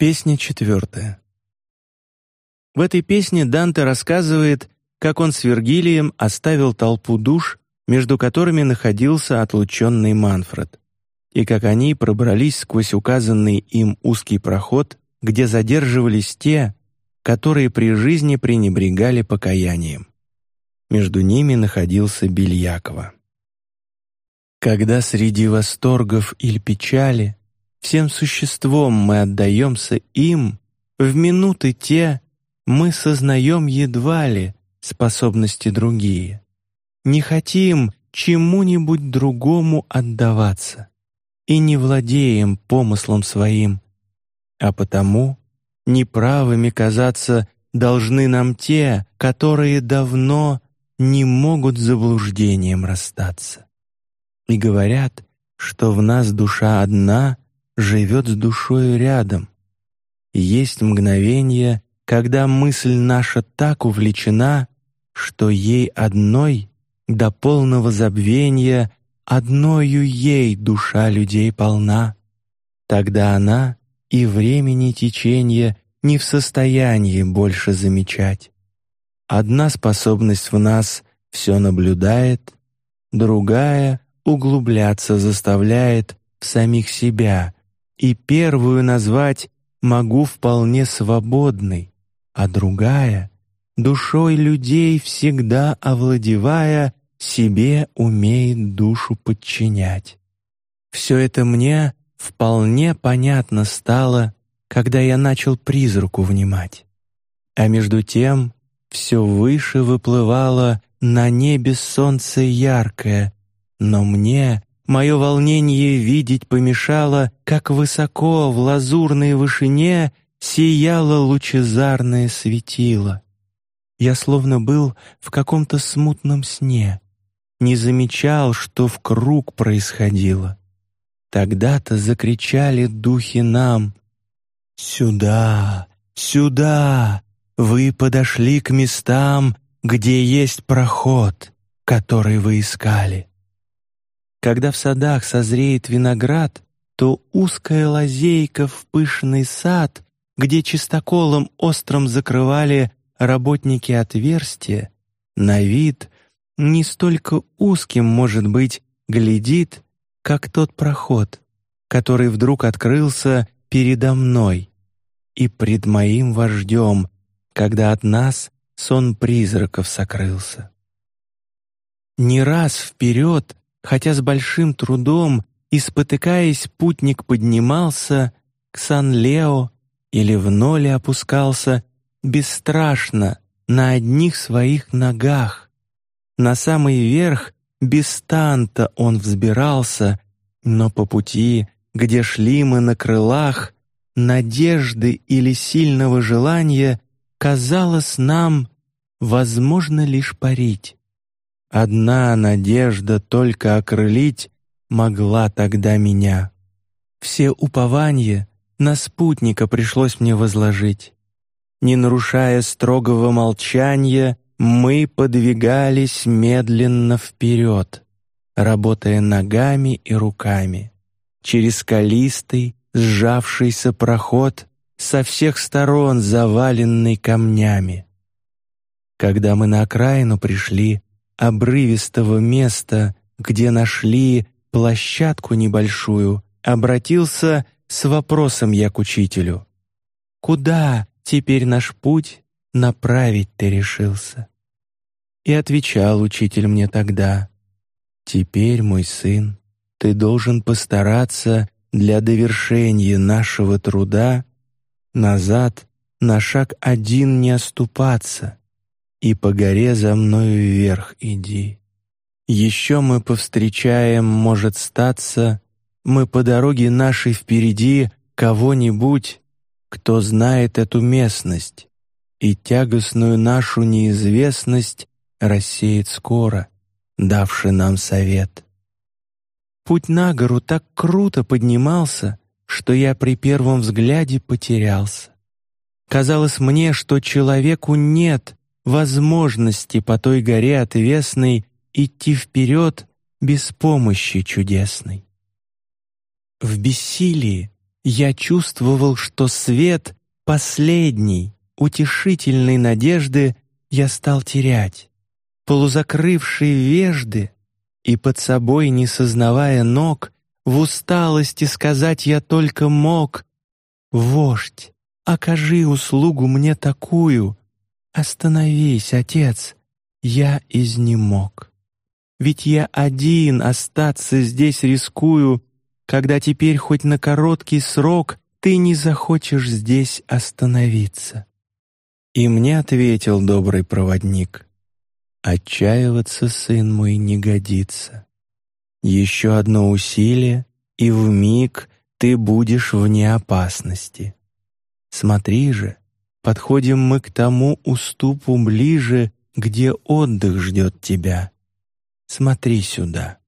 Песня четвертая. В этой песне Данте рассказывает, как он с Вергилием оставил толпу душ, между которыми находился отлученный Манфред, и как они пробрались сквозь указанный им узкий проход, где задерживались те, которые при жизни пренебрегали покаянием. Между ними находился Бельякова. Когда среди восторгов или печали Всем существом мы отдаемся им, в минуты те мы сознаем едва ли способности другие. Не хотим чему-нибудь другому отдаваться и не владеем помыслом своим, а потому неправыми казаться должны нам те, которые давно не могут заблуждением расстаться. И говорят, что в нас душа одна — живет с душой рядом. Есть мгновение, когда мысль наша так увлечена, что ей одной до полного забвения одною ей душа людей полна. Тогда она и времени течение не в состоянии больше замечать. Одна способность в нас все наблюдает, другая углубляться заставляет в самих себя и первую назвать могу вполне свободной, а другая душой людей всегда овладевая себе умеет душу подчинять. Все это мне вполне понятно стало, когда я начал призраку внимать. А между тем все выше выплывало на небе солнце яркое, но мне Мое волнение видеть помешало, как высоко в лазурной вышине сияло лучезарное светило. Я словно был в каком-то смутном сне, не замечал, что в круг происходило. Тогда-то закричали духи нам: "Сюда, сюда! Вы подошли к местам, где есть проход, который вы искали. Когда в садах созреет виноград, то узкая лазейка в пышный сад, где чистоколом острым закрывали работники отверстия, на вид не столько узким, может быть, глядит, как тот проход, который вдруг открылся передо мной и пред моим вождем, когда от нас сон призраков сокрылся. Не раз вперед хотя с большим трудом и спотыкаясь, путник поднимался к Сан-Лео или в ноле опускался бесстрашно на одних своих ногах. На самый верх без танта он взбирался, но по пути, где шли мы на крылах, надежды или сильного желания казалось нам возможно лишь парить. Одна надежда только окрылить могла тогда меня. Все упования на спутника пришлось мне возложить. Не нарушая строгого молчания, мы подвигались медленно вперед, работая ногами и руками. Через скалистый, сжавшийся проход, со всех сторон заваленный камнями. Когда мы на окраину пришли, обрывистого места, где нашли площадку небольшую, обратился с вопросом я к учителю: "Куда теперь наш путь направить ты решился?" И отвечал учитель мне тогда: "Теперь, мой сын, ты должен постараться для довершения нашего труда назад на шаг один не оступаться, и по горе за мною вверх иди. Еще мы повстречаем, может статься, мы по дороге нашей впереди кого-нибудь, кто знает эту местность и тягостную нашу неизвестность рассеет скоро, давший нам совет. Путь на гору так круто поднимался, что я при первом взгляде потерялся. Казалось мне, что человеку нет возможности по той горе отвесной идти вперед без помощи чудесной. В бессилии я чувствовал, что свет последний, утешительной надежды я стал терять. Полузакрывший вежды и под собой не сознавая ног, в усталости сказать я только мог: вождь, окажи услугу мне такую, остановись, отец, я изнемог. Ведь я один остаться здесь рискую, когда теперь хоть на короткий срок ты не захочешь здесь остановиться. И мне ответил добрый проводник: отчаиваться, сын мой, не годится. Еще одно усилие, и в миг ты будешь вне опасности. Смотри же, подходим мы к тому уступу ближе, где отдых ждет тебя. Смотри сюда.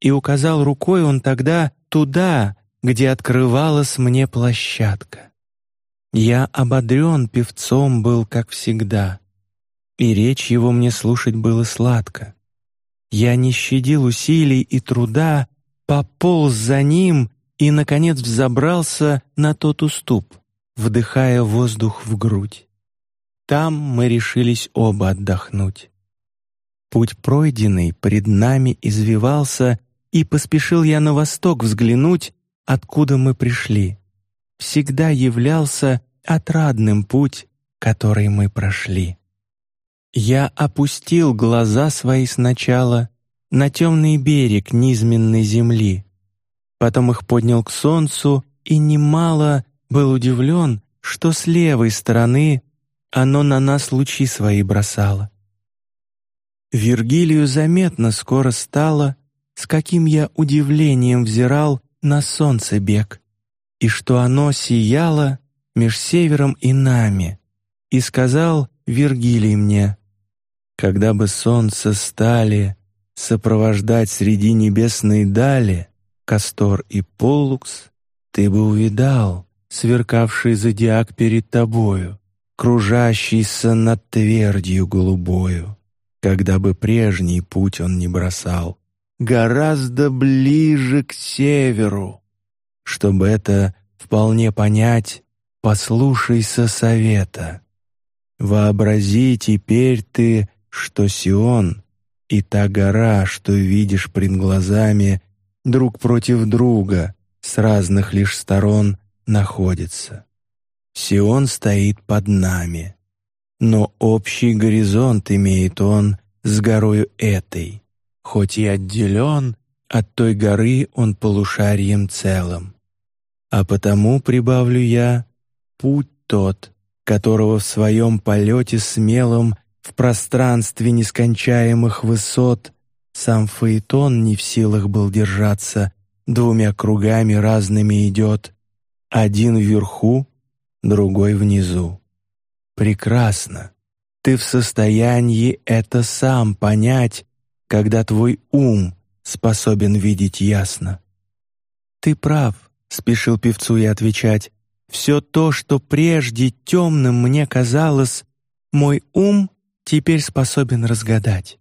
И указал рукой он тогда туда, где открывалась мне площадка. Я ободрен певцом был, как всегда, и речь его мне слушать было сладко. Я не щадил усилий и труда, пополз за ним и, наконец, взобрался на тот уступ, вдыхая воздух в грудь. Там мы решились оба отдохнуть. Путь пройденный пред нами извивался, и поспешил я на восток взглянуть, откуда мы пришли. Всегда являлся отрадным путь, который мы прошли. Я опустил глаза свои сначала на темный берег низменной земли, потом их поднял к солнцу и немало был удивлен, что с левой стороны оно на нас лучи свои бросало. Вергилию заметно скоро стало, с каким я удивлением взирал на солнце бег, и что оно сияло меж севером и нами, и сказал Вергилий мне, когда бы солнце стали сопровождать среди небесной дали Кастор и Поллукс, ты бы увидал сверкавший зодиак перед тобою, кружащийся над твердью голубою, когда бы прежний путь он не бросал, гораздо ближе к северу. Чтобы это вполне понять, послушайся совета. Вообрази теперь ты, что Сион и та гора, что видишь пред глазами, друг против друга, с разных лишь сторон находятся. Сион стоит под нами, но общий горизонт имеет он с горою этой, хоть и отделен от той горы он полушарием целым. А потому прибавлю я путь тот, которого в своем полете смелом в пространстве нескончаемых высот сам Фаэтон не в силах был держаться, двумя кругами разными идет, один вверху, другой внизу. Прекрасно. Ты в состоянии это сам понять, когда твой ум способен видеть ясно. Ты прав, спешил певцу и отвечать. Все то, что прежде темным мне казалось, мой ум теперь способен разгадать.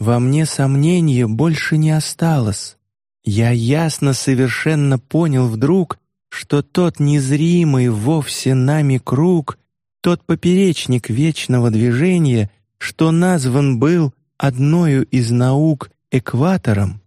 Во мне сомнения больше не осталось. Я ясно, совершенно понял вдруг, что тот незримый вовсе нами круг, тот поперечник вечного движения, что назван был одною из наук экватором,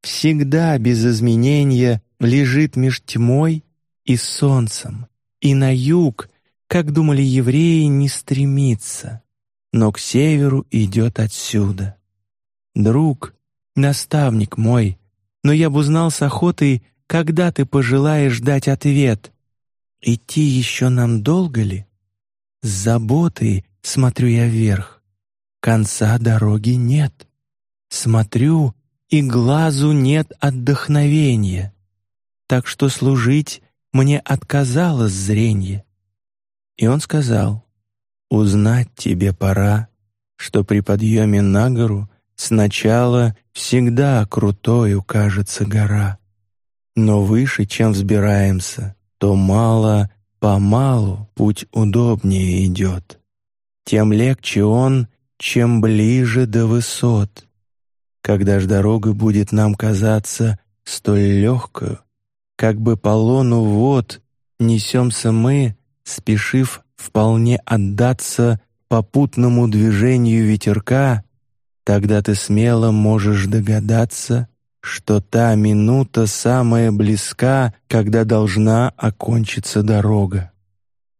всегда без изменения лежит меж тьмой и солнцем, и на юг, как думали евреи, не стремится, но к северу идет отсюда. Друг, наставник мой, но я бы узнал с охотой когда ты пожелаешь дать ответ? Идти еще нам долго ли? С заботой смотрю я вверх. Конца дороги нет. Смотрю, и глазу нет отдохновения. Так что служить мне отказалось зрение. И он сказал, «Узнать тебе пора, что при подъеме на гору сначала всегда крутою кажется гора. Но выше, чем взбираемся, то мало помалу путь удобнее идет. Тем легче он, чем ближе до высот. Когда ж дорога будет нам казаться столь легкою, как бы по лону вод несемся мы, спешив вполне отдаться попутному движению ветерка, тогда ты смело можешь догадаться, что та минута самая близка, когда должна окончиться дорога,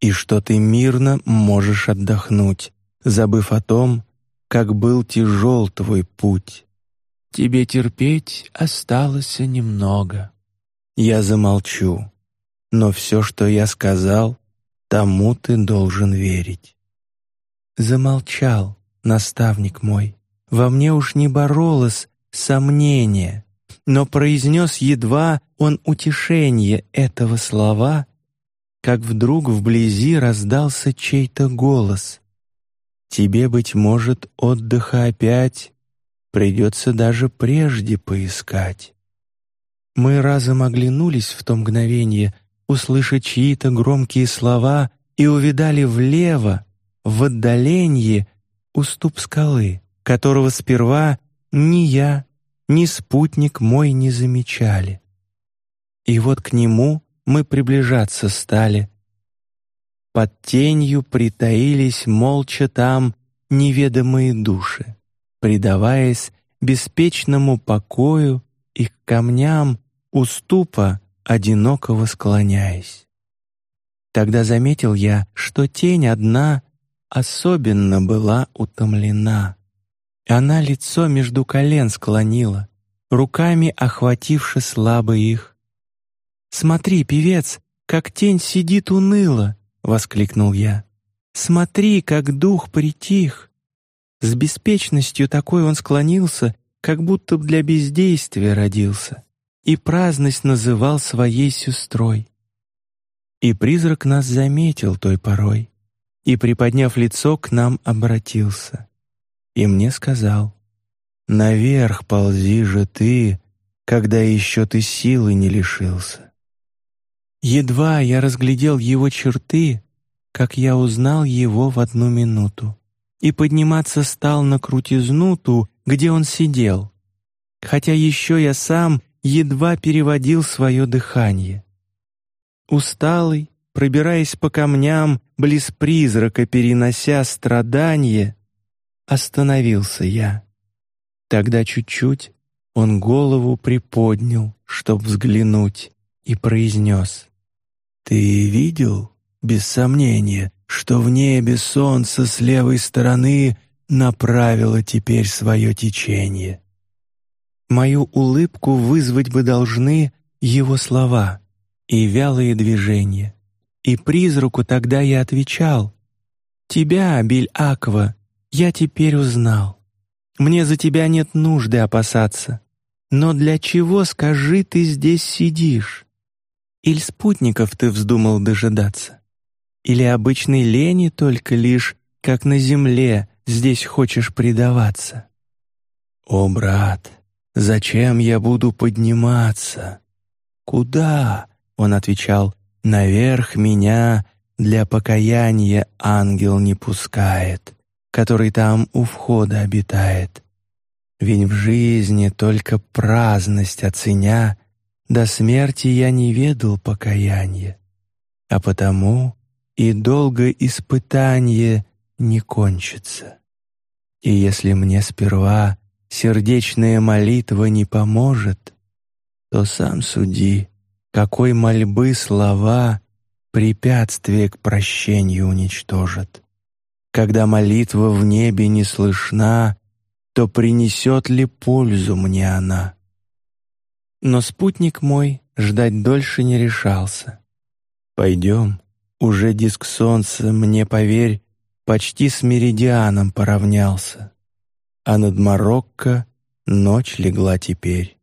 и что ты мирно можешь отдохнуть, забыв о том, как был тяжел твой путь. Тебе терпеть осталось немного. Я замолчу, но все, что я сказал, тому ты должен верить. Замолчал наставник мой. Во мне уж не боролось сомнение, но произнес едва он утешение этого слова, как вдруг вблизи раздался чей-то голос. Тебе быть может отдыха опять придется даже прежде поискать. Мы разом оглянулись в то мгновение, услышать чьи-то громкие слова, и увидали влево, в отдалении, уступ скалы, которого сперва ни я, ни спутник мой не замечали. И вот к нему мы приближаться стали. Под тенью притаились молча там неведомые души, предаваясь беспечному покою и к камням уступа одинокого склоняясь. Тогда заметил я, что тень одна особенно была утомлена. Она лицо между колен склонила, руками охвативши слабо их. «Смотри, певец, как тень сидит уныло!» — воскликнул я. «Смотри, как дух притих!» С беспечностью такой он склонился, как будто для бездействия родился, и праздность называл своей сестрой. И призрак нас заметил той порой, и, приподняв лицо, к нам обратился и мне сказал, «Наверх ползи же ты, когда еще ты силы не лишился». Едва я разглядел его черты, как я узнал его в одну минуту, и подниматься стал на крутизну ту, где он сидел, хотя еще я сам едва переводил свое дыхание. Усталый, пробираясь по камням, близ призрака перенося страдания, остановился я. Тогда чуть-чуть он голову приподнял, чтоб взглянуть, и произнес: "Ты видел, без сомнения, что в небе солнце с левой стороны направило теперь свое течение. Мою улыбку вызвать бы должны его слова и вялые движения. И призраку тогда я отвечал: тебя, Бель-Аква, я теперь узнал. Мне за тебя нет нужды опасаться. Но для чего, скажи, ты здесь сидишь? Или спутников ты вздумал дожидаться? Или обычной лени только лишь, как на земле, здесь хочешь предаваться? О, брат, зачем я буду подниматься? Куда? Он отвечал: наверх меня для покаяния ангел не пускает который там у входа обитает. Ведь в жизни только праздность оценя, до смерти я не ведал покаяния, а потому и долго испытание не кончится. И если мне сперва сердечная молитва не поможет, то сам суди, какой мольбы слова препятствие к прощению уничтожат. Когда молитва в небе не слышна, то принесет ли пользу мне она? Но спутник мой ждать дольше не решался. Пойдем, уже диск солнца, мне поверь, почти с меридианом поравнялся, а над Марокко ночь легла теперь.